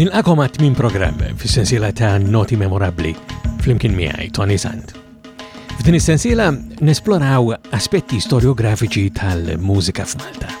Nilqakom għat min program fis sensila ta' noti memorabli fl-imkien miħaj Tony Sand. F'din is sensila nesploraw aspetti storiografiċi tal-mużika f'Malta.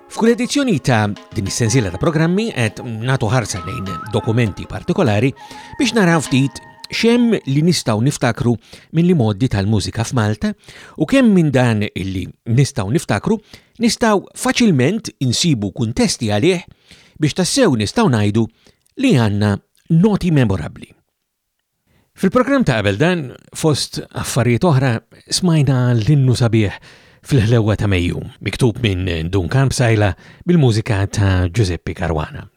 F'kull edizzjoni ta' din is-sensiela ta' programmi qed nagħtu ħarsa lejn dokumenti partikolari biex naraw ftit xem li nistaw niftakru minn li moddi tal-mużika f'Malta u kemm minn dan illi nistaw niftakru nistaw faċilment insibu kuntesti għalih biex tassew nistaw najdu li għanna noti memorabli. Fil-programm ta' qabel dan, fost affarijiet oħra, smajna l-innu sabiħ fil-ħlewwa ta' Mejju, miktub minn Duncan Psajla bil-mużika ta' Giuseppe Caruana.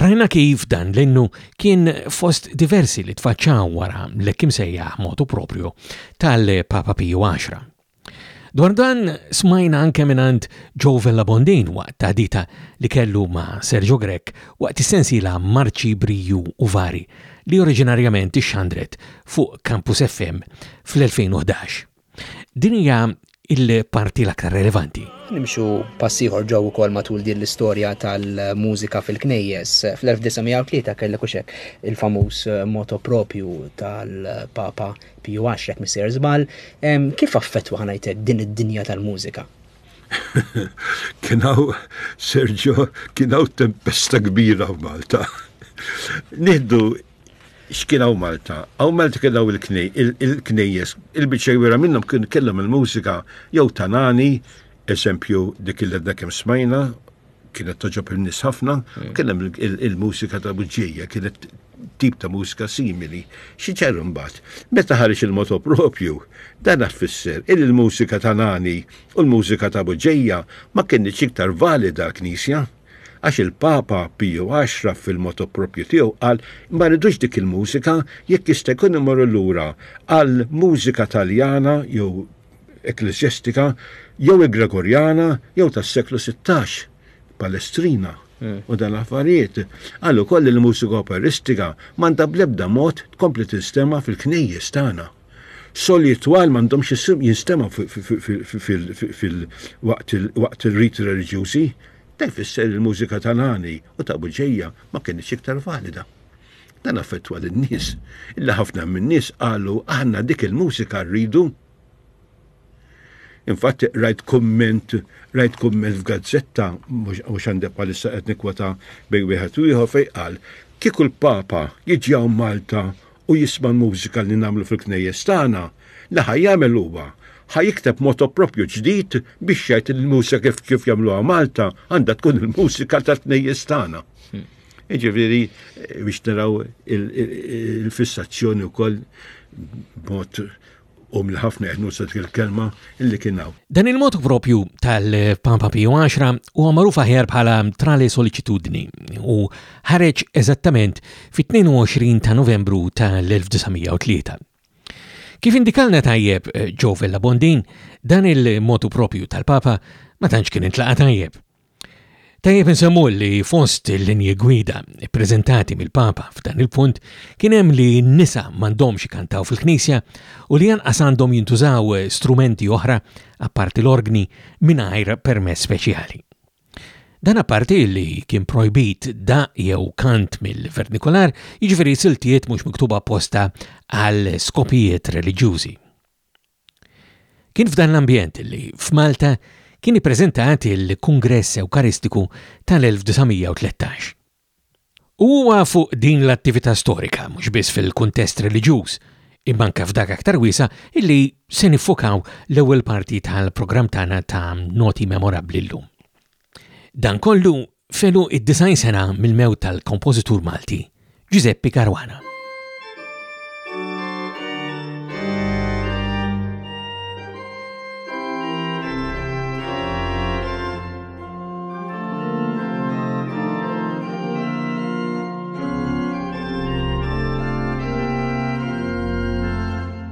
Rajna kif dan l-innu kien fost diversi li tfaċċaw wara l-ekkim sejjaħ motu propju tal-Papa Piju 10. Dwar dan smajna anke mingħand Joe Vellabondin waqt taħdita li kellu ma' Sergio Grech waqt is-sensiela Marċi Briju u Vari li oriġinarjament ixxandret fuq Campus FM fl-2011. Din hija l-parti l-aktar relevanti. Nimxu pass ieħor ġew ukoll matul din l-istorja tal-mużika fil-knejjes. Fl-1903 kellek hux hekk il-famuż eh, moto propju tal-Papa PUH, jekk missejjer żball, kif affettwa ħanajtek din id-dinja tal-mużika? Kienaw, Sergio, kienaw tempesta kbira f'Malta. Nihdu x'kienaw Malta. Għaw Malta kienaw il-knejjes, il-bicċa kbira minnhom kien kellhom il-mużika jew tanani, eżempju dik il-ledna kemm smajna, kienet toġob il-nis ħafna, mm. kien hemm il-mużika ta' buġġija, kienet tip ta' mużika simili. Xi ġarru mbagħad, meta ħareġ il-moto propju, dan fisser il l-mużika ta' nani u l-mużika ta' buġġija ma kienx iktar valida l-Knisja għax il-Papa Piju 10 fil-moto propju tiegħu qal ma ridux dik il-mużika jekk jista' jkun imorru lura għal mużika Taljana jew ekkleżjastika jew egregorjana jew tas-seklu 16 Palestrina hmm. u dan affarijiet. Għal ukoll il-mużika operistika m'għandha bl-ebda mod tkompli tinstema' fil-knejjes tagħna. Soli twal m'għandhomx jinstema' waqt il-rit reliġjużi, ta' jfisser il-mużika tal-għani u ta' buġeja ma kienx iktar valida. Dan affettwa lin-nies, illi ħafna min-nies qalu aħna dik il-mużika rridu. Infatti rajt kumment, rajt kumment f'gazzetta, mhux għandek bħalissa qed nikwota bej wieħed u ieħor fejn qal, kieku l-Papa jiġi hawn Malta u jisma' l-mużika li nagħmlu fil-knejjes tagħna, li ħa jagħmel huwa, ħa jikteb moto propju ġdid biex jgħid il-mużika kif kif jagħmluha Malta għandha tkun il-mużika tal-knejjes tagħna. Hmm. Jiġifieri biex naraw il-fissazzjoni wkoll b'mod u mill ħafna qed nusa dik il-kelma illi kien hawn. Dan il-mod propju tal-Papa Pio 10 huwa magħruf aħjar bħala trale solicitudni u ħareġ eżattament fit-22 ta' Novembru tal-1903. Kif indikalna tajjeb Ġovella eh, Bondin, dan il-motu propju tal-Papa ma tantx kien intlaqa' tajjeb. Tajjeb insemmu li fost il-linji gwida ppreżentati mill-Papa f'dan il-punt kien hemm li n-nisa m'għandhomx ikantaw fil-Knisja u li anqas għandhom jintużaw strumenti oħra apparti l-orgni mingħajr permess speċjali. Dan apparti li kien projbit da jew kant mill-vernikular, jiġifieri siltiet mhux miktuba posta għal skopijiet reliġjużi. Kien f'dan l-ambjent li, f'Malta, kien ippreżentat il-Kungress Ewkaristiku tal-1913. U huwa fuq din l-attività storika, mhux biss fil-kuntest reliġjuż, imma anke f'dak aktar wiesa' illi se niffokaw l-ewwel parti tal-programm tagħna ta' Noti Memorabbli llum. Dan kollu felu id-90 sena mill-mewt tal-kompożitur Malti Giuseppe Caruana.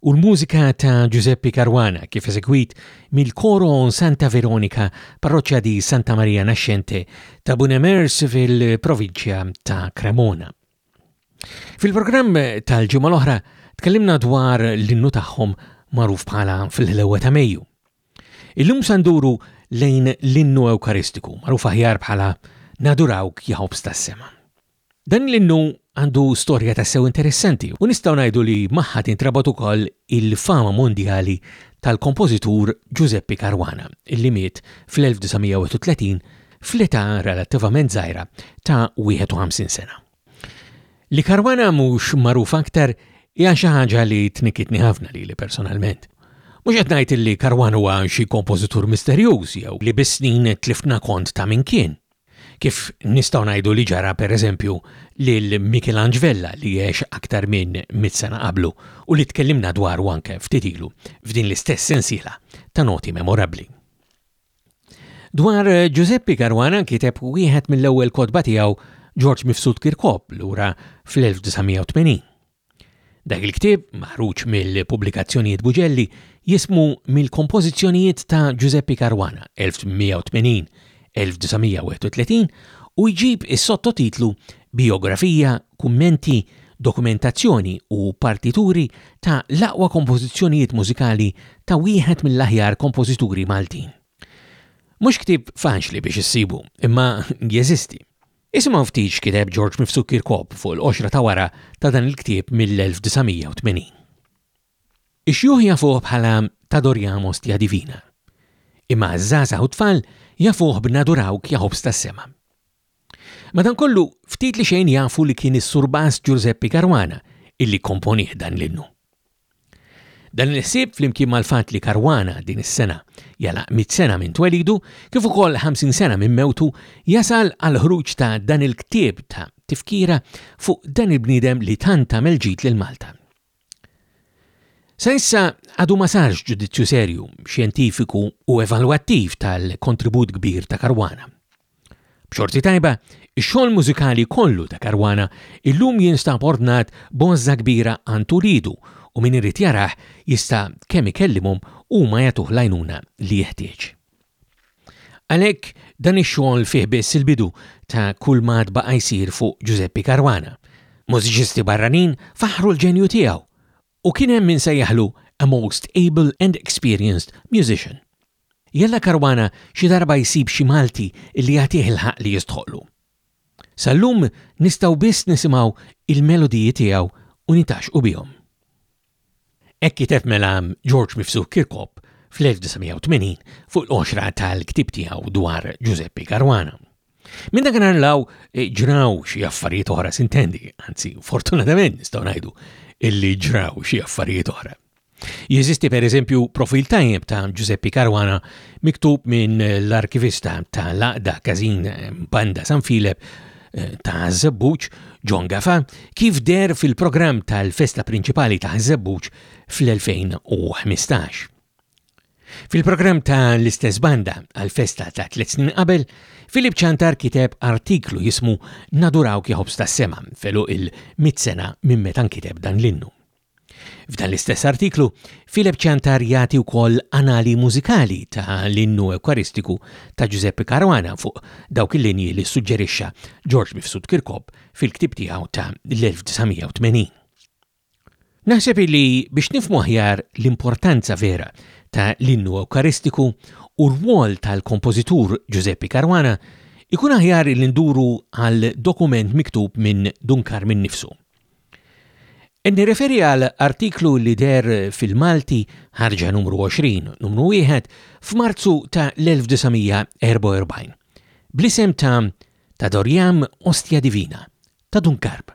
u l-mużika ta' Giuseppe Caruana kif eżegwit mill-Coro Santa Veronica, Parroċċa di Santa Maria Nascente ta' Bunemers fil-provinċja ta' Cremona. Fil-programm tal-ġimgħa l-oħra tkellimna dwar l-innu tagħhom magħruf bħala fil-ħlewwa ta' Mejju. Illum sanduru lejn l-innu Ewkaristiku, magħruf aħjar bħala Nadurawk jaħobs tas-sema. Dan l-innu għandu storja tassew interessanti u nistgħu ngħidu li magħha tintrabat ukoll il-fama mondjali tal-kompożitur Ġużeppi Caruana li miet fl-1931 fl-età relattivament żgħira ta' 51 sena. Li Caruana mhux magħruf aktar hija xi ħaġa li tnikitni ħafna lili personalment. Mhux qed ngħid li Caruana huwa xi kompożitur misterjuż jew li bis-snin tliftna kont ta' min kien. Kif nistgħu ngħidu li ġara, pereżempju, lil Michelange Vella li għex aktar minn mitt sena qablu u li tkellimna dwaru anke ftit ilu f'din l-istess sensiela ta' noti memorabbli. Dwar Ġużeppi Caruana kiteb wieħed mill-ewwel kotba tiegħu Ġorġ Mifsud Kirkop lura fl-1980. Dak il-ktieb, maħruġ mill-Pubblikazzjonijiet Buġelli, jismu Mill-Kompożizzjonijiet ta' Ġużeppi Caruana, 1880-1931, u jġib is-sottotitlu Bijografija, Kummenti, Dokumentazzjoni u Partituri ta' l-Aqwa Kompożizzjonijiet Mużikali ta' Wieħed mill-Aħjar Kompożituri Maltin. Mhux ktieb faċli biex issibu, imma jeżisti. Isimgħu ftit x'kiteb George Mifsud Kirkop fuq il-qoxra ta' wara ta' dan il-ktieb mill-1980. Ix-xjuħ jafuh bħala T'adoriamo ostia divina, imma għaż-żgħażagħ u t-tfal jafuh b'Nadurawk ja ħobż tas-sema. Madankollu, ftit li xejn jafu li kien is-Sur Bast Ġużeppi Caruana illi kkomponih dan l-innu. Dan il-ħsieb flimkien mal-fatt li Caruana din is-sena jalaq 100 sena minn twelidu kif ukoll 50 sena minn mewtu jasal għall-ħruġ ta' dan il-ktieb ta' tifkira fuq dan il-bniedem li tant għamel ġid lil Malta. Sa issa għadu ma sarx ġudizzju serju, xjentifiku u evalwattiv tal-kontribut kbir ta' Caruana. B'xorti tajba, ix-xogħol mużikali kollu ta' Caruana illum jinstab ordnat b'għożża kbira għand uliedu u min irid jarah jista' kemm ikellimhom u huma jagħtuh l-għajnuna li jeħtieġ. Għalhekk dan ix-xogħol fih biss il-bidu ta' kull m'għad baqa' jsir fuq Ġużeppi Caruana. Mużiċisti barranin faħħru l-ġenju tiegħu U kien hemm min sejjaħlu a most able and experienced musician. Jalla Caruana xi darba jsib xi Malti li jagħtih il-ħaqq li jistħoqqlu. Sal-lum nistgħu biss nisimgħu il-melodiji tiegħu u nitgħaxxqu bihom. Hekk kiteb mela George Mifsud Kirkop fl-1980 fuq l-għoxra tal-ktieb tiegħu dwar Ġużeppi Caruana. Minn dakinhar law eh, ġraw xi affarijiet oħra sintendi, anzi fortunatament nistgħu ngħidu illi ġraw xi affarijiet oħra. Jeżisti per eżempju profil tajjeb ta' Giuseppe Caruana miktub minn l-arkivista ta' Laqda Kazin Banda San Filep eh, ta' Zebbuċ, John Gafa, kif der fil-programm tal-festa prinċipali ta' Zebbuċ fl-2015. Fil-programm ta' l-istess banda għal-festa ta' tliet snin qabel, Filip Ċantar kiteb artiklu jismu Nadurawk ja Ħobż tas-Sema felu il-mitt sena minn meta nkiteb dan l-innu. F'dan l-istess artiklu, Filip Ċantar jagħti wkoll anali mużikali ta' l-innu Ewkaristiku ta' Ġużeppi Caruana fuq dawk il-linji li ssuġġerixxa Ġorġ Mifsud Kirkop fil-ktieb tiegħu ta' l-1980. Naħseb li biex nifhmu aħjar l-importanza vera ta' l-innu Ewkaristiku u r-rwol tal-kompożitur Ġużeppi Caruana, ikun aħjar li nduru għal dokument miktub minn Dun Karm innifsu. Qed nirreferi għal artiklu li deher f'Il-Malti, Ħarġa Numru 20, Numru 1, f'Marzu ta' l-1944, bl-isem ta' T'adoriam ostia divina, ta' Dun Karm.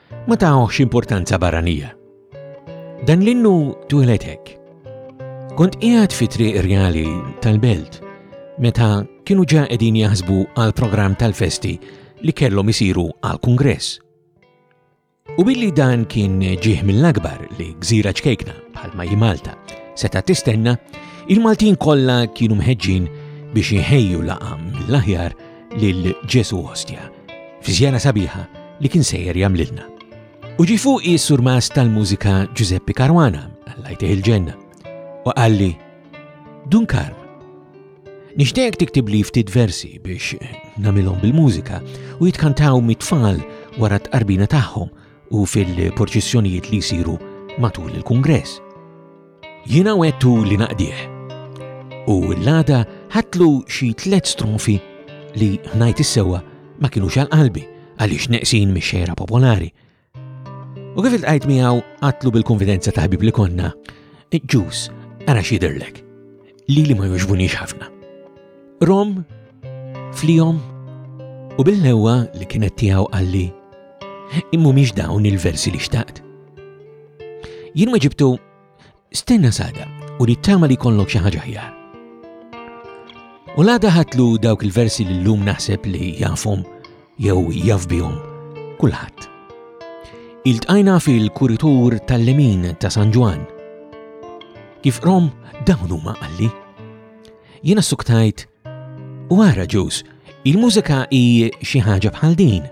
Ma tawx importanza barranija. Dan l-innu twilet hekk. Kont qiegħed fi triq reali tal-belt meta kienu ġa qegħdin jaħsbu għal programm tal-festi li kellhom isiru għal kungress. U billi dan kien ġieħ mill-akbar li gżira ċkejkna bħalma hi Malta seta' tistenna, il-Maltin kollha kienu mħeġġin biex jħejju laqam mill-aħjar lil Ġesu Ostja f'żjara sabiħa li kien sejjer jagħmlilna. U ġi fuqi surmas tal-mużika Giuseppe Caruana, għallajtih il-ġenna, u għalli, Dun Karm, nixtieq tiktib li ftit versi biex namilhom bil-mużika u jitkantaw mit-tfal wara t-qarbina tagħhom u fil-porċissjonijiet li jsiru matul il-kungress. Jiena wettu li naqdih. U l-għada ħatlu xi tliet strofi li ngħid is-sewwa ma kienu xal qalbi għaliex neqsin mix-xejra popolari. U kif il-qajt miegħu għatlu bil-konfidenza ta' ħbib li konna, ġus, ara xiderlek. lili ma jogħġbunix ħafna. Rom, flihom, u bil-lewwa li kienet tiegħu qalli, immu miex dawn il-versi li xtaqt. Jien ma ġibtu stenna sada u li tama li kollok xi ħaġa ħjar. U la daħatlu dawk il-versi li l-lum naħseb li jafhom jew jaf bihom kulħadd. Iltqajna fil-kuritur tal-lemin ta' San Ġwan. Kif rom dawn huma qalli. Jiena suktajt u għara ġus, il-mużika hi xi ħaġa bħal din.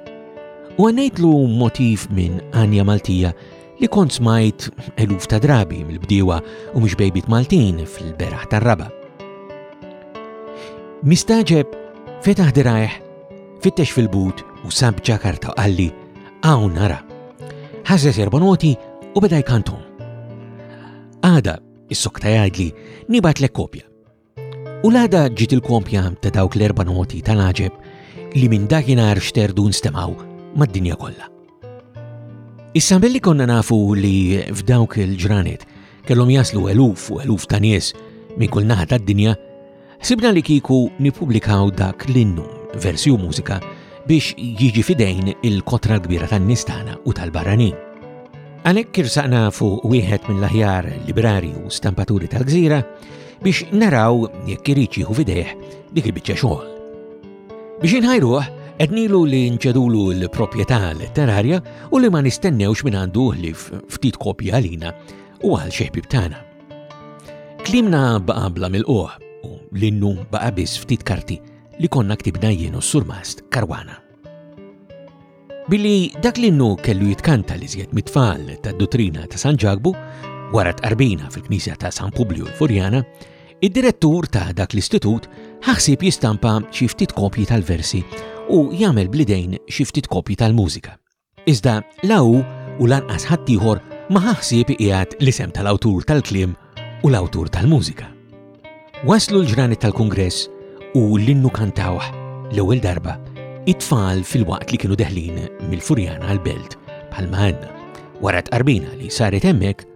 U għannejtlu motiv minn Anja Maltija li kont smajt eluf ta' drabi mill-bdiewa u mhux bejbit Maltin fil-beraħ tar-raba. Mistaġeb fetaħ dirajh, fittex fil-but u sab ġakarta qalli għaw nara. Ħażeż erba' noti u beda jkantum. Għada, is-sokta jgħidli, nibat l kopja. U l-għada ġiet il-kompja ta' dawk l-erba noti tal-għaġeb li minn dakinhar xterdu nstemaw mad-dinja kollha. Issa billi konna nafu li f'dawk il-ġranet kellhom jaslu eluf u eluf ta' nies minn kull naħa tad-dinja, sibna li kiku nipublikaw dak l-innu, versi u mużika biex jiġi fidejn il-kotra l-kbira tan-nistana u tal-barranin. Għalhekk kirsaqna fuq wieħed mill-aħjar librari u stampaturi tal-gżira biex naraw jekk irid jieħu fidejh dik il-biċċa xogħol. Biex inħajruh, ednilu li nċedulu l-proprjetà letterarja u li ma nistennewx minn għandu li ftit kopja għalina u għal xeħbib tagħna. Klimna baqabla mill-qoħ u l-innu baqa biss ftit karti li konna ktibna jienu s-surmast karwana. Billi dak l-innu kellu jitkanta li żjed mit-tfal tad-duttrina ta' San Ġakbu, wara tqarbina fil-Knisja ta' San Publiu l-Furjana, id-direttur ta' dak l-istitut ħaħsib jistampa xi ftit kopji tal-versi u jagħmel blidejn xi ftit kopji tal-mużika. Iżda la hu u lanqas ħaddieħor ma ħaħsib iqiegħed l-isem tal-awtur tal-kliem u l-awtur tal-mużika. Waslu l-ġranet tal-kungress u l-innu kantawh l-ewwel darba it-tfal fil-waqt li kienu deħlin mill-Furjana għal-belt bħalma għadna wara tqarbina li saret hemmhekk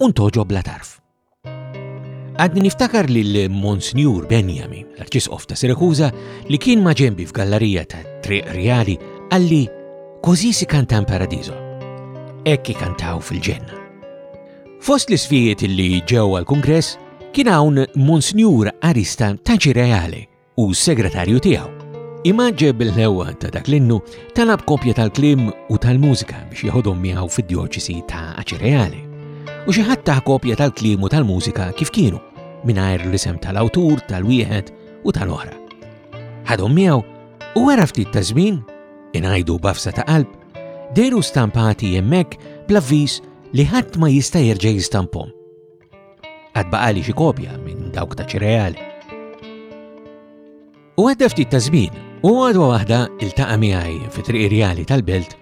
u ntoġob la tarf. Għadni niftakar li l-Monsnjur Benjami, l-Arċisqof ta' Sirakuza, li kien maġembi f'gallarija ta' Triq Reali, għalli kozi si kantan paradizo. Ekki kantaw fil-ġenna. Fost l-isfijiet li ġew għal-Kungress kien hawn Monsnjur Arista Taċi Reale u s-segretarju tiegħu. Imaġġe bil-ħewwa ta' dak l-innu talab kopja tal-klim u tal-mużika biex jeħodhom miegħu fid-djoċisi ta' Aċi Reale. U xi ħadd ta' kopja tal-klim u tal-mużika kif kienu, mingħajr l-isem tal-awtur, tal-wieħed u tal-oħra. Ħadhom miegħu u wara ftit ta' żmien, ingħidu bafsa ta' qalb, Deru stampati hemmhekk bl-avviż li ħadd ma jista' jerġa' jistampom. Għad baqali xi kopja minn dawk ta' ċireal. U għadda ftit ta' żmien u għadwa waħda il-taqa' miegħi fi triq irjali tal-belt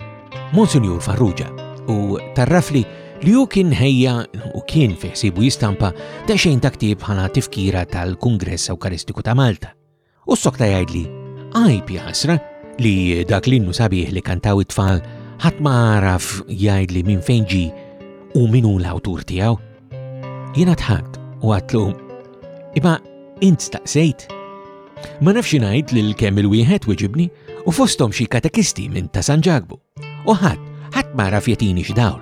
Monsinjur Farrugia u tarrafli li hu kien ħejja u kien fiħsibu jistampa ta' xejn ta' ktieb ħana tifkira tal-Kungress Ewkaristiku ta' Malta. U s-sokta jgħidli, għajb jasra li dak l-innu sabiħ li kantaw it-tfal ħadd ma għaraf jgħidli minn fejn ġi u min hu l-awtur tiegħu. Jiena tħadd u għatlu, imma int staqsejt. Ma nafx ngħid lil kemm il-wieħed wiġibni u fosthom xi katekisti minn ta' San Ġakbu. U ħadd, ħadd ma għaraf jatini x'dawl.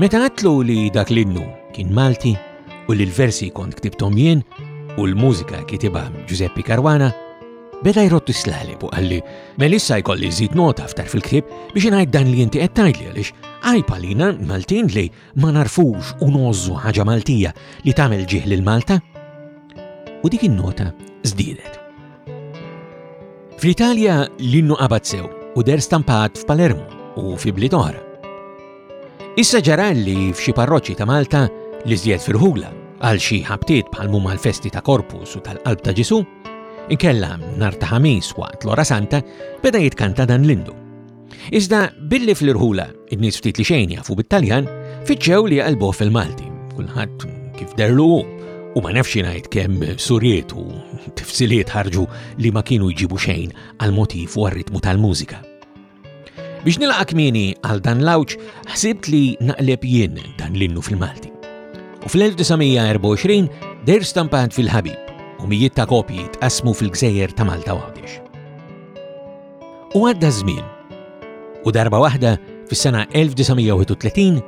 Meta għatlu li dak l-innu kien Malti u li l-versi kont ktibtom jien u l-mużika kitiba Giuseppe Karwana, beda jrottu s-slalib u għalli, melissa jkolli zid nota ftar fil-ktib biex ngħid dan li jinti qed tgħidli għaliex għajb għalina Maltin li ma narfux u nozzu ħaġa Maltija li tagħmel ġieħ lil Malta u dik in-nota żdiedet. Fl-Italja l-innu qabad sew u der stampat f'Palermo u fi bliet oħra. Issa ġara li f'xi parroċċi ta' Malta li żjed firħula għal xi ħabtiet bħal mumma l-festi ta' Korpus u tal-Qalb ta' Ġisu, inkella nar ta' ħamis waqt l-ora santa beda jitkanta dan l-indu Iżda billi fl-irħula id-nies ftit li xejn jafu bit-Taljan, fiċċew li jaqalbuh fil-Malti. Kulħadd kif derlu u ma nafx ngħid kemm suriet u tifsiliet ħarġu li ma kienu jġibu xejn għal motiv u għar-ritmu tal-mużika. Biex nilqa' kmieni għal dan l-awċ, ħsibt li naqleb jien dan l-innu fil-Malti. U fl-1924 der stampat fil-ħabib u mijiet ta' kopji tqasmu fil-gżejjer ta' Malta Għawdex. U għadda ż-żmien. U darba waħda, fis-sena 1931,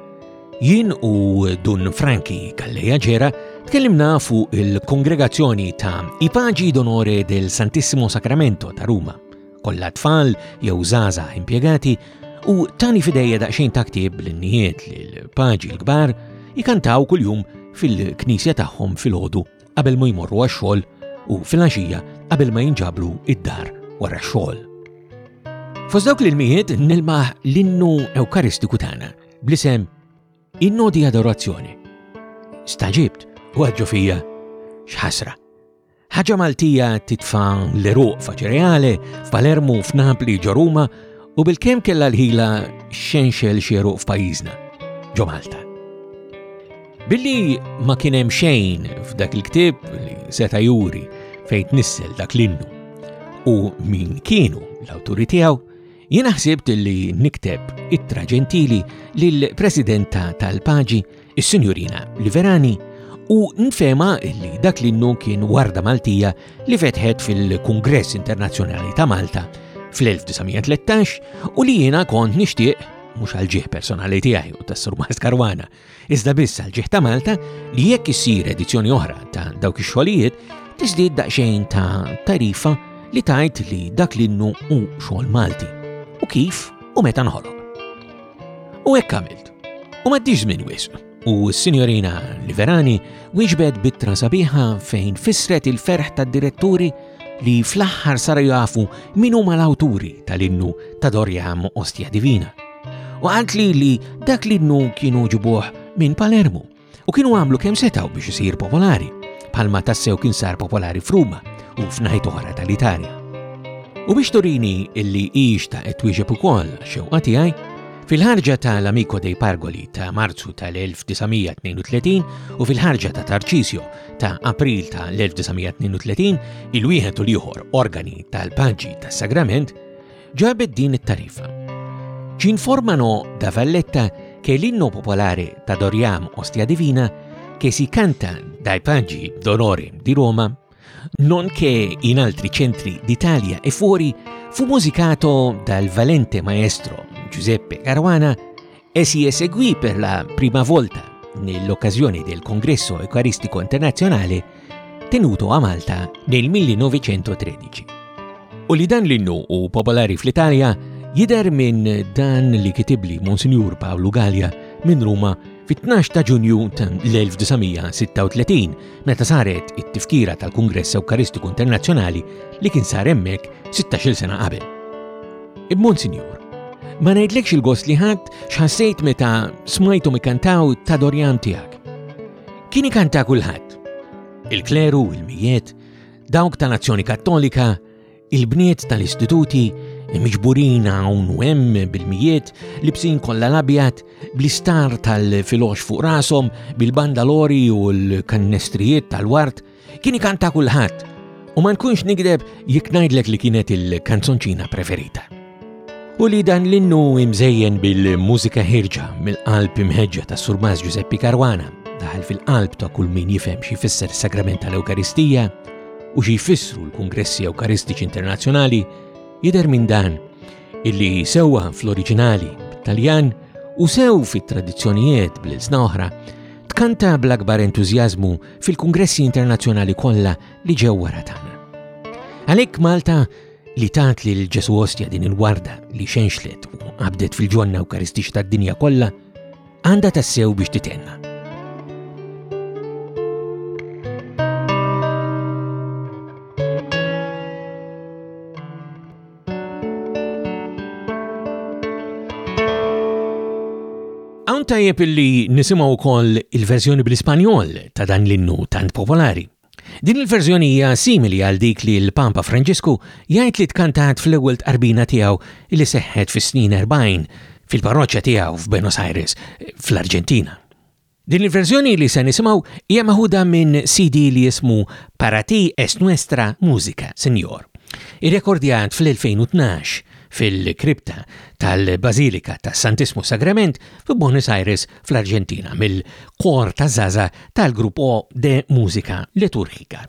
jien u Dun Franki Kalleja Ġera tkellimna fuq il-kongregazzjoni ta' Ipaġi d'Onore del Santissimo Sacramento ta' Ruma, kollha tfal jew zaza impjegati u tani fidejja daqsxejn ta' ktieb l-innijiet li l-paġi l-kbar ikantaw kuljum fil-knisja tagħhom fil-ħodu qabel ma jmorru għax-xogħol u fil-għaxija qabel ma jinġabru id-dar wara x-xogħol. Fost dawk l-ilmijiet nilmaħ l-innu Ewkaristiku tagħna bl-isem Innu di Adorazzjoni. Staġibt u għadġu fija xħasra. Ħaġa Maltija titfa l-eruq faċereale, f'Palermu, f'Napli, ġoruma u bil-kem kella l-ħila xenxel xeruq f'pajizna, ġo Malta. Billi ma kien hemm xejn f'dak il-ktieb li seta' juri fejn tnissel dak l-innu u min kienu l-awturi tiegħu, jiena ħsibt li nikteb ittra ġentili lill-Presidenta tal-Paġi, is-Sinjurina Liverani, u nfema li dak l-innu kien warda Maltija li fetħet fil-Kungress Internazzjonali ta' Malta fl-1913 u li jiena kont nixtieq mhux għal ġieħ personali tiegħi u tas-Sur Karwana, iżda biss għal ġieħ ta' Malta li jekk issir edizzjoni oħra ta' dawk ix-xogħlijiet tiżdied daqsxejn ta' tarifa li tajt li dak l-innu u xogħol Malti u kif u meta nħoloq. U hekk għamilt. U m'għaddix żmien wisq. U s-Sinjorina Liverani wieġbet bitra sabiħa fejn fissret il-ferħ tad-diretturi li fl-aħħar sara jafu min huma l-awturi tal-innu ta' Dorjam Ostja Divina. U għant li li dak li dnu kienu ġibuħ minn Palermu u kienu għamlu kemm setaw biex isir popolari, palma tassew kien sar popolari f'Ruma u f'najt oħra tal-Italja. U biex turini illi ix ta' etwieġeb ukoll xewqa tiegħi, fil-ħarġa tal-Amico dei Pargoli ta' Marzu tal-1932 u fil-ħarġa ta' Tarcisio ta' April tal-1932, il-wieħed u l-ieħor organi tal-paġi tas-Sagrament, ġabet din it-tarifa Ci informano da Valletta che l'inno popolare T'adoriam Ostia Divina, che si canta dai Paggi d'Onore di Roma, nonché in altri centri d'Italia e fuori, fu musicato dal valente maestro Giuseppe Caruana E si eseguì per la prima volta nell'occasione del Congresso Eucaristico Internazionale tenuto a Malta nel 1913. U li dan l-innu u popolari fl-Italja jider minn dan li kitibli Monsignor Paolo Gallia minn Ruma fit-12 ta' Ġunju tal-1936 meta saret it-tifkira tal-Kungress Ewkaristiku Internazzjonali li kien sar hemmhekk 16-il sena qabel. Monsinjur, ma ngħidlekx il-gost li ħadd x'ħassejt meta smajthom ikantaw ta' Dorjan tiegħek. Kien ikanta kulħadd. Il-kleru, il-mijiet, dawk tal-Azzjoni Kattolika, il-bniet tal-istituti, miġburin hawn u hemm bil-mijiet, libsin kollha l-abjad, bl-istar tal-filox fuq rashom, bil-bandalori u l-kannestrijiet tal-wart, Kien ikanta kulħadd u ma nkunx nigdeb jekk ngħidlek li kienet il-kanzonċina preferita. U li dan l-innu imżejjen bil-mużika ħirġa mill-qalb imħeġġa ta' Surmas Giuseppe Karwana daħal fil-qalb ta' kull min jifhem xi jfisser sagrament tal-Ewkaristija u xi jfissru l-Kungressi Ewkaristiċi Internazzjonali jidher minn dan illi sewwa fl-oriġinali bit-Taljan u sew fit-tradizzjonijiet bl-ilsna oħra tkanta bl-akbar entużjażmu fil-kungressi internazzjonali kollha li ġew wara tagħna. Għalhekk Malta li tat li l-Ġesu Ostja din il-warda li xenxlet u qabdet fil-ġonna Ewkaristix tad-dinja kollha għandha tassew biex titenna. Hawn tajjeb illi nisimgħu wkoll il-verżjoni bl-Ispanjol ta' dan l-innu tant popolari. Din il-verżjoni hija simili għal dik li l-Papa Franġisku jgħid li tkantat fl-ewwel tqarbina tiegħu li seħħet fis-snin 40 fil-parroċċa tiegħu f'Buenos Aires, fl-Arġentina. Din il-verżjoni li se nisimgħu hija meħuda minn CD li jismu Para ti es nuestra musica, Sinjor, irrekordjat fl-2012 fil-kripta tal-Bażilika tas-Santissmu Sagrament fi Buenos Aires fl-Arġentina mill-Kor taż-Żgħażagħ tal-Grupo de Musica Liturgica.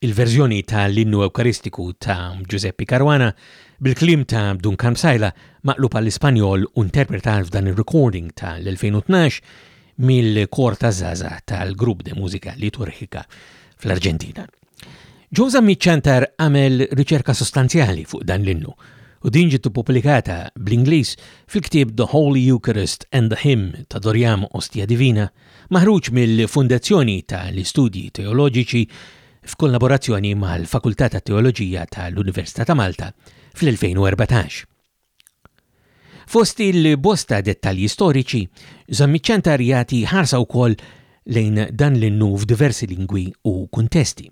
Il-verżjoni ta' l-Innu Ewkaristiku ta' Ġużeppi Caruana bil-kliem ta' Duncan Psaila maqlub għall-Ispanjol u nterpretat f'dan ir-recording ta' l-2012 mill-Kor taż-Żgħażagħ tal-Grupp de Música Litúrgica fl-Arġentina. Joe Zammit Ċantar għamel riċerka sostanzjali fuq dan l-innu u din ġiet ippubblikata bl-Ingliż fil-ktieb The Holy Eucharist and the Hymn ta' Doriam Ostia Divina Maħruġ mill-Fundazzjoni ta' l-Istudji Teoloġiċi f'kollaborazzjoni mal-Fakultà tat-Teoloġija ta' l-Università ta' Malta fl-2014. Fost il-bosta dettalji storiċi, Żammiċ-Ċentar jagħti ħarsa wkoll lejn dan l-innu f'diversi lingwi u kuntesti.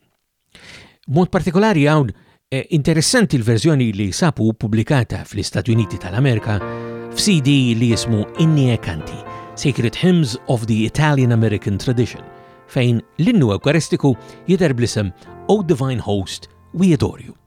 Mod partikolari hawn eh, interessanti l-verżjoni li sabu pubblikata fl-Istati Uniti tal-Amerika f'CD li jismu Inni Ekanti, Sacred Hymns of the Italian American Tradition, fejn l-innu Ewkaristiku jidher blisem O Divine Host, We Adore You.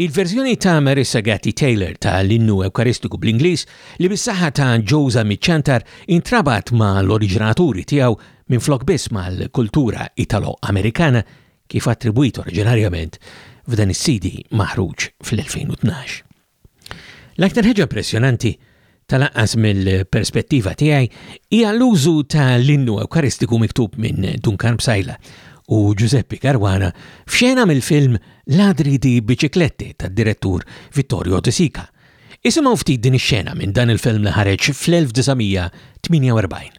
Il-verżjoni ta' Marissa Gatti Taylor ta' l-innu Ewkaristiku bl-Ingliż, li bis-saħħa ta' Josa Miċċantar intrabat ma' l-oriġinaturi tiegħu minflok biss mal-kultura Italo-Amerikana kif attribwit oriġinarjament f'dan is-CD maħruġ fl-2012. L-aktar ħaġa impressjonanti tal-anqas mill-perspettiva tiegħi, hija l-użu ta' l-innu Ewkaristiku miktub minn Duncan Psaila u Giuseppe Caruana f'xena mill-film Ladri di Biċikletti tad-direttur Vittorio De Sica. Isimgħu ftit din ix-xena minn dan il-film li ħareġ fl-1948.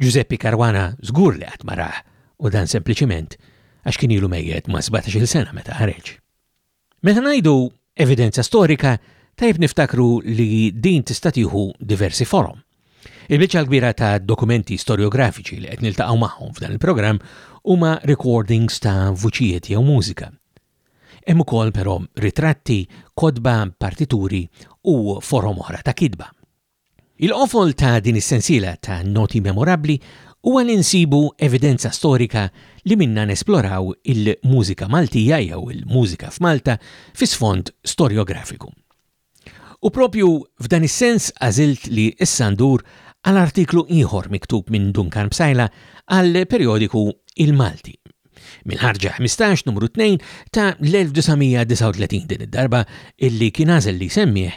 Ġużeppi Caruana żgur li qatt ma rah u dan sempliċiment għax kien ilu mejjet ma' sbatax-il sena meta ħareġ. Meta ngħidu evidenza storika, tajjeb niftakru li din tista' tieħu diversi forom. Il-biċċa l-kbira ta' dokumenti storjografiċi li qed niltaqgħu magħhom f'dan il-programm huma recordings ta' vuċijiet jew mużika. Hemm ukoll però ritratti, kotba, partituri u forom oħra ta' kitba. Il-qofol ta' din is-sensiela ta' noti memorabbli huwa li nsibu evidenza storika li minnha nesploraw il-mużika Maltija jew il-mużika f'Malta fi sfond storjografiku. U proprju f'dan is-sens għażilt li issa ndur għal artiklu ieħor miktub minn Duncan Psaila għall-perjodiku Il-Malti mill-ħarġa 15 numru 2 ta' l-1939 din id-darba illi kien għażel li jsemmih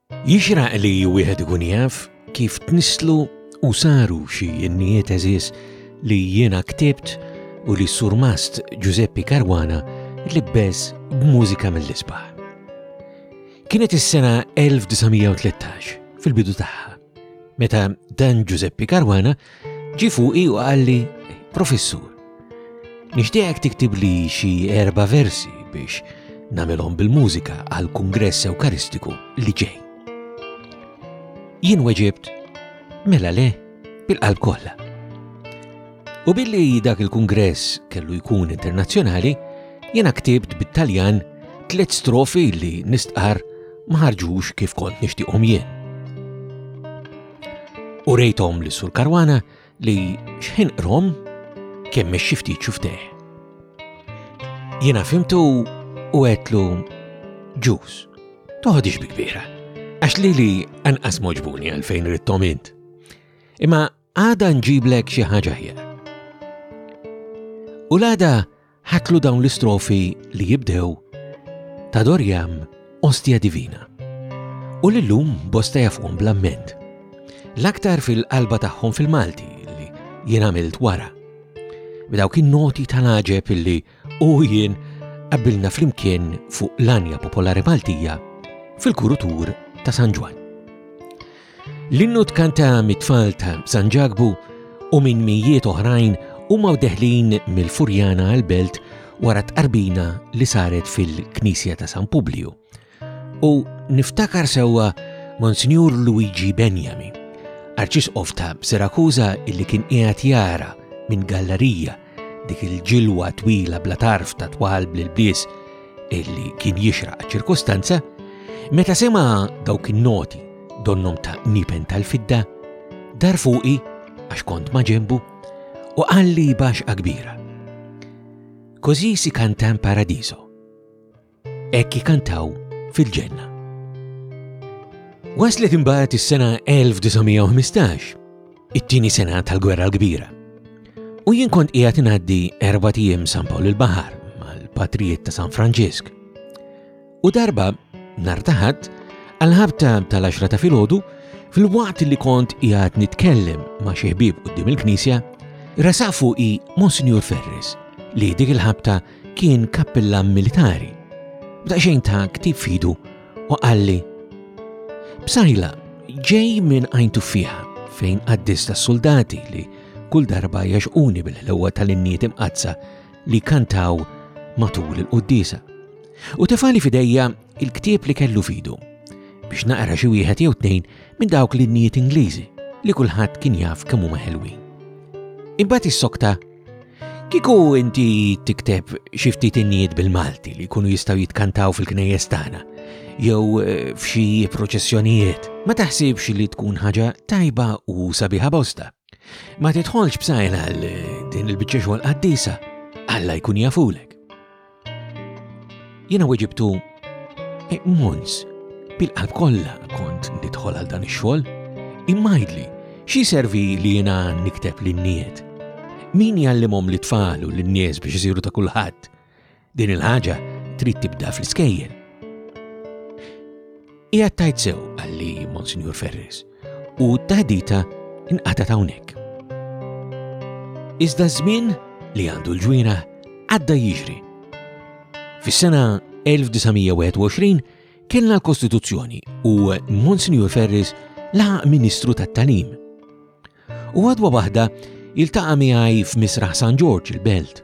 Jixraq li wieħed ikun jaf kif tnisslu u saru xi innijiet eżiż li jiena ktibt u li surmast Ġużeppi Karwana libbes b'mużika mill-isbaħ. Kienet is-sena 1913 fil-bidu tagħha meta dan Ġużeppi Karwana Ġi fuqi u qalli, Professur, nixtieqek tiktib li xi erba' versi biex nagħmilhom bil-mużika għal kungress Ewkaristiku li ġej. Jien weġibt, mela le, bil-qalb kollha. U billi dak il-kungress kellu jkun internazzjonali, jiena ktibt bit-Taljan tliet strofi li nistqar ma ħarġux kif kont nixtieqhom jien. U rejthom li sur Karwana li xħin qrom kemm xi ftit xufteħ. Jiena fimtu u għetlu ġus, toħodix bi kbira, għax li li anqas moġbuni għalfejn rittom int. Imma għada nġiblek xi ħaġa ħjar. U l-għada Ħatlu dawn l-istrofi li jibdew Tadorjam ostja divina. U l-lum bosta jafqum bl-amment. L-aktar fil-qalba tagħhom fil-Malti li jien għamilt wara. Bidaw kien noti tal-ħaġeb illi u jien qabbilna flimkien fuq l-anja popolari Maltija fil-kurutur ta' San Ġwan. L-innu tkanta mit-tfal ta' San Ġakbu u minn mijiet oħrajn huma deħlin mill-Furjana għal-belt wara tqarbina li saret fil-Knisja ta' San Publiju. U niftakar sewwa Monsignor Luigi Benjami, arċisqof ta' Sirakuza illi kien qiegħed jara minn gallerija dik il-ġilwa twila bla tarf ta' twal bl-ilbies illi kien jixraq ċirkustanza, meta sema dawk in-noti donnom ta' nipen tal-fidda, dar fuqi għax kont ma' ġembu u qalli bax kbira. Kozi si kantan paradiso. Hekk ikantaw fil-ġenna. Waslet imbagħad is-sena 1915, it-tieni sena tal-Gwerra l-Kbira. U jien kont qiegħed ngħaddi erba' tiem San Pawl il-Baħar mal-Patrijiet ta' San Franġisk. U darba nar taħat għal-ħabta tal-10 ta' filgħodu fil-waqt li kont qiegħed nitkellem ma' xi ħbieb qudiem il-Knisja, rasafu i Monsignor Ferris li dik il-ħabta kien kappillan militari, b'daqsxejn ta' ktib fidu u qalli B'sajla ġej minn għajntu fiha fejn qaddis ta' soldati li kull darba jaxquni bil-ħlewwa tal-inniet imqazza li kantaw matul il-quddisa. U tefali fidejja il-ktieb li kellu fidu biex naqra xi wieħed jew tnejn minn dawk l-inniet Ingliżi li kulħadd kien jaf kemm huma ħelwin. Imbagħad is-sokta Kiku inti tikteb xi ftit innijiet bil-Malti li jkunu jistgħu jitkantaw fil-knejjes tagħna jew eh, f'xi proċessjonijiet, ma taħsibx li tkun ħaġa tajba u sabiħa bosta. Ma titħolx b'sajna għal eh, din il-biċċa xogħol qaddisa, Alla jkun jafulek. Jiena weġibtu, e, Mons, bil-qalb kollha kont nidħol għal dan ix-xogħol, imma jidli xi servi li jiena nikteb lin-niet. Min jgħallimhom li tfalu lin-nies biex isiru ta' kulħadd? Din il-ħaġa trid tibda fl-iskejjel. Ija tajt sew għalli Monsignor Ferris. u t-taħdita inqatat hawnhekk. Iżda żmien li għandu l-ġwira għadda jiġri. Fis-sena 1921 kellna l-Kostituzzjoni u Monsignor Ferris laħaq Ministru tat-Talim. U għadwa waħda il-taqa' miegħi f'Misraħ San Ġorġ il-Belt.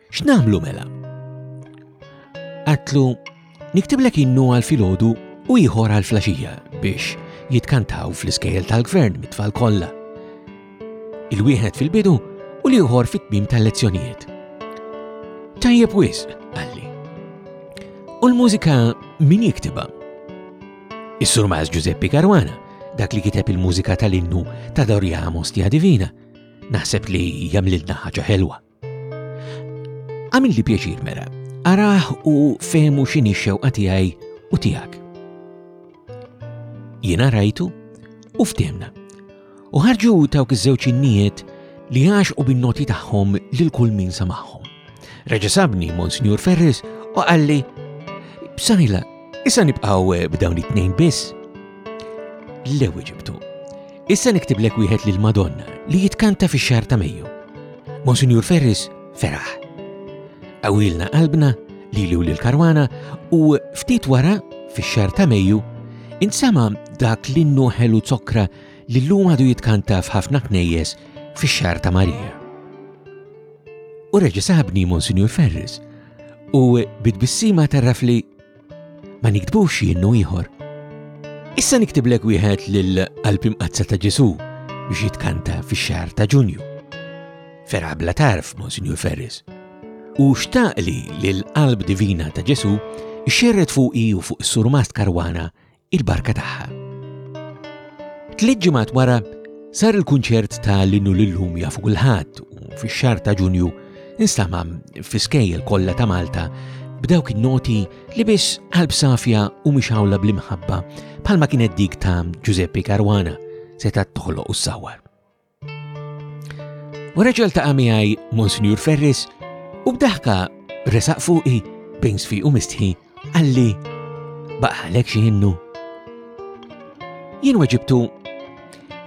X'nagħmlu mela? Għatlu, niktiblek innu għal filgħodu u ieħor għal flaxija biex jitkantaw fl-iskejjel tal-gvern mit-tfal kollha. Il-wieħed fil-bidu u l-ieħor fit-tmim tal-lezzjonijiet. Tajjeb wisq, għalli. U l-mużika min jiktiba? Is-surmaż Giuseppe Caruana, dak li kiteb il-mużika tal-innu ta' Dorja Mostja Divina, naħseb li jamlilna ħaġa ħelwa. Għamil li pjaċir mera, araħ u fehmu xini xewqa tiegħi u tiegħek. Jiena rajtu u ftemna. U ħarġu tawk iż-żewġ innijiet li għax u bin-noti tagħhom lil kull min samaħħom. Reġisabni Monsignor Ferris u qalli B'sajla, issa nibqgħu b'dawn it-tnejn biss. Lew ġibtu. Issa niktiblek wieħed lil Madonna li jitkanta fix-xahar ta' Mejju. Monsinjur Ferris feraħ. Awilna qalbna li lilu lil karwana u ftit wara fix-xahar ta' Mejju insama dak l-innu ħelu zokra li llum għadu jitkanta f'ħafna knejjes fix-xahar ta' Marija. U reġa' sabni Monsinjur Ferris u bit-bissima tarraf li Ma niktbux jinnu ieħor. Issa niktiblek wieħed lil qalbi mqazza ta' Ġesu biex jitkanta fix-xahar ta' Ġunju. Ferħ bla tarf, Monsignor Ferris. U xtaqli lil qalb divina ta' Ġesu xxerret fuqi u fuq is-surmast karwana il-barka tagħha. Tliet ġimgħat wara sar il-kunċert ta' l-innu l-lum jafu kulħadd u fix-xahar ta' Ġunju instama fi skejjel kollha ta' Malta b'dawk in-noti li biss qalb safja u mixawla bl-imħabba bħalma kienet dik ta' Giuseppe Caruana seta' toħloq u sawar. U reġel ta' għamijaj Monsignor Ferris u b'daħka resaq fuqi bejn sfi u mistħi għalli baqħalek xiennu. Jien weġibtu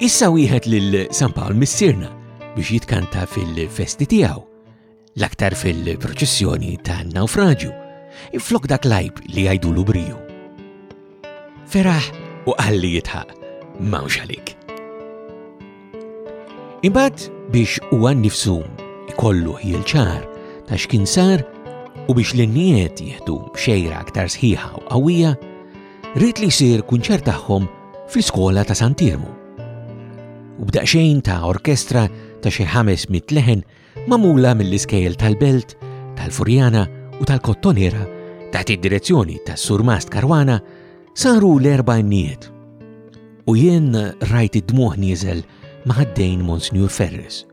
issa wieħed lil San Pawl missirna biex jitkanta fil-festi tiegħu. L-aktar fil-proċessjoni ta' nawfraġju, flok dak lajb li jgħidulu briju. Feraħ u qalli jitħaq, mawx għalik. Imbagħad biex huwa nnifsu jkollu jilċar ta' x'kien sar u biex l-innijiet jieħdu xejra aktar sħiħa u qawwija, rrit li jsir kunċert tagħhom fl-iskola ta' Santirmu. U b'daqxejn ta' orkestra ta' xi ħames mit leħen Magħmula mill-iskejjel tal-Belt, tal-Furjana u tal-Kottonera taħt id-direzzjoni tas-Surmast Karwana saru l-erba' innijiet. U jien rajt id-dmuħ nieżel maħaddejn Monsignor Ferris.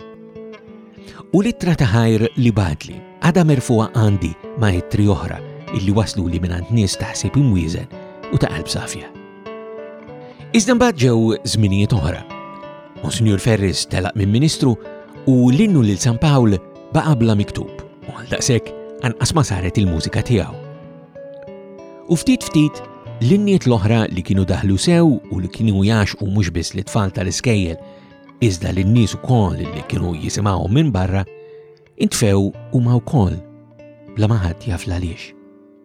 U l-ittra ta' ħajr li batli għada merfuqa għandi ma' ittri oħra illi waslu li minant nies taħsib imwieżen u ta' qalb safja. Iżda mbagħad ġew żminijiet oħra. Monsignor Ferris telaq minn Ministru u l-innu lil San Pawl baqa' bla miktub u għal daqshekk anqas ma saret il-mużika tiegħu. U ftit ftit l-inniet l-oħra li kienu daħlu sew u li kienu jax u mhux biss li tfal tal-iskejjel iżda li n-nies ukoll li kienu jisimgħu minn barra intfew huma wkoll bla ma ħadd jaf l-għaliex.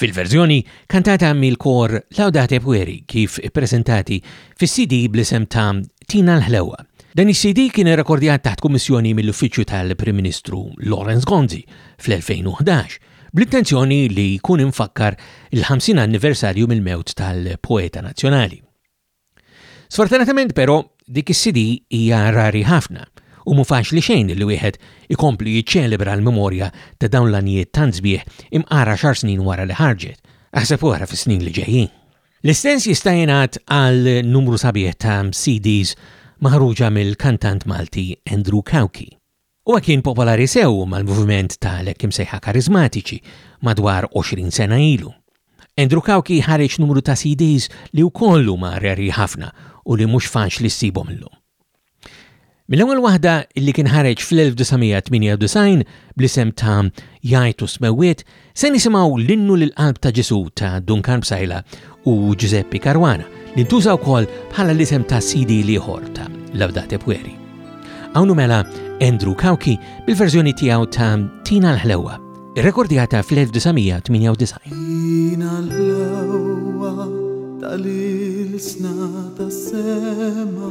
Fil-verżjoni kantata mill-kor Laudate Pueri kif ippreżentati fis-CD bl-isem ta' Tina l-Ħlewwa. Dan is-CD kien irrekordjat taħt kummissjoni mill-Uffiċċju tal-Prim Ministru Lawrence Gonzi fl-2011 bl-intenzjoni li jkun imfakkar il-50 anniversarju mill-mewt tal-poeta nazzjonali. Sfortunatament però dik is-CD hija rari ħafna u mu faċli xejn li wieħed ikompli jiċċelebra l-memorja ta' dawn l-għanijiet tant sbieħ imqara xar snin wara li ħarġet, aħseb u ara fis-snin li ġejjin. L-istess jista' jingħad għal numru sabiħ ta' CDs maħruġa mill-kantant Malti Andrew Cauchi. Huwa kien popolari sew mal-moviment tal-hekk imsejħa kariżmatiċi madwar 20 sena ilu. Andrew Cauchi ħareġ numru ta' CDs li wkoll huma rarji ħafna u li mhux faċli ssibhom illum. Mill-ewwel waħda li kien ħareġ fl-1998 bl-isem ta' Jgħajtu Smewwiet Se nisimgħu l-innu lill-Qalb ta' Ġesù ta' Duncan Psaila u Giuseppe Caruana li ntuża wkoll bħala l-isem ta' CD l-ieħor ta' Lavdate Pueri. Hawn mela Andrew Kawki bil-verżjoni tiegħu ta' Tina l-Ħlewwa irrekordjata fl-1998. Jina l-ħlewwa tal-ilsna tas-sema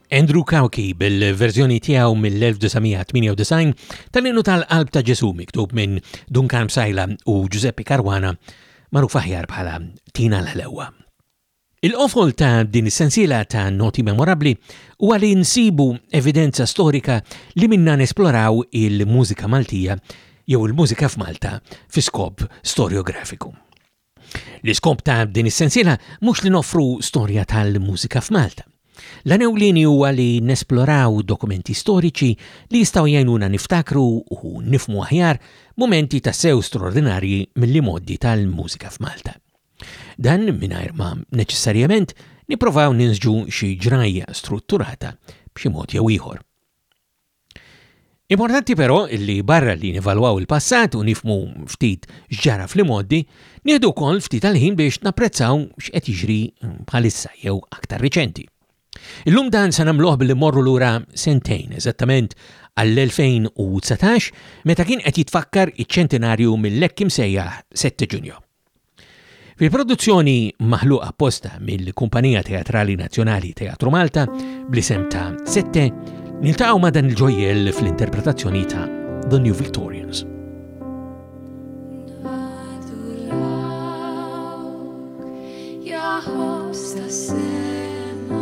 Andrew Cauchi bil-verżjoni tiegħu mill-1998 tal-innu tal-qalb ta' Ġesu miktub minn Duncan Psaila u Giuseppe Caruana magħruf aħjar bħala Tina l-Ħlewwa. Il-qofol ta' din is-sensiela ta' noti memorabbli huwa li nsibu evidenza storika li minna nesploraw il-mużika Maltija jew il-mużika f'Malta fi skop storjografiku. L-iskop ta' din is-sensiela mhux li noffru storja tal-mużika f'Malta. L-anewlini huwa li nesploraw dokumenti storiċi li jistgħu jgħinuna niftakru u nifmu aħjar mumenti ta' sew straordinarji mill moddi tal-mużika f'Malta. Dan mingħajr ma neċessarjament nipprovaw ninsġu xi ġrajja strutturata b'xi mod jew ieħor. Importanti però illi barra li nivalwaw il-passat u nifmu ftit x'ġara fl-imoddi, nieħdu wkoll ftit għal-ħin biex napprezzaw x'qed jiġri bħalissa jew aktar riċenti. Illum dan se nagħmluh billi morru lura sentejn eżattament għall-2019 meta kien qed jitfakkar iċ-ċentenarju mill-hekk imsejjaħ 7 Ġunju. Fil-produzzjoni maħluqa apposta mill-Kumpanija Teatrali Nazzjonali Teatru Malta bl-isem ta' Sette, niltaqgħu ma' dan il-ġojjel fl-interpretazzjoni ta' The New Victorians. Jaħobs ta' sema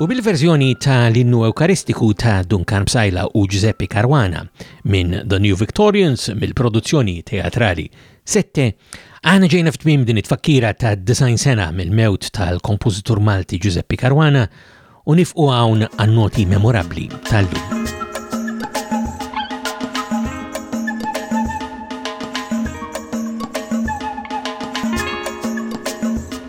u bil-verżjoni ta' l-Innu Ewkaristiku ta' Duncan Psaila u Ġużeppi Caruana minn The New Victorians mill-produzzjoni teatrali Sette, aħna ġejna f'tmiem din it-tfakkira ta' 90 sena mill-mewt tal-kompożitur Malti Ġużeppi Caruana u nifqu hawn għan-noti memorabbli tal-lum.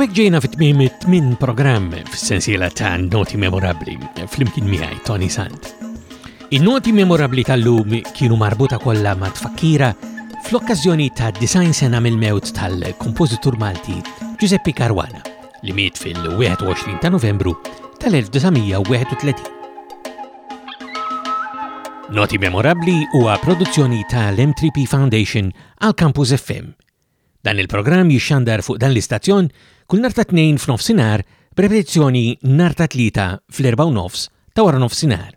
Għawek ġejna fit-tmim it-tmin program f-sensiela ta' noti memorabli fl-imkien miħaj Tony Sant. In-noti memorabli tal-lum kienu marbuta kollha ma' tfakkira fl-okkażjoni ta' design sena mill-mewt tal-kompożitur Malti Giuseppe Caruana. li miet fil-21 ta' Novembru tal-1931. Noti Memorabli huwa produzzjoni tal-M3P Foundation għal Campus FM. Dan il-programm jixxandar fuq dan l-istazzjon kull nar ta' tnejn f'nofsinhar b'repetizzjoni nar ta' tlieta fl-erba' nofs ta' wara nofsinhar.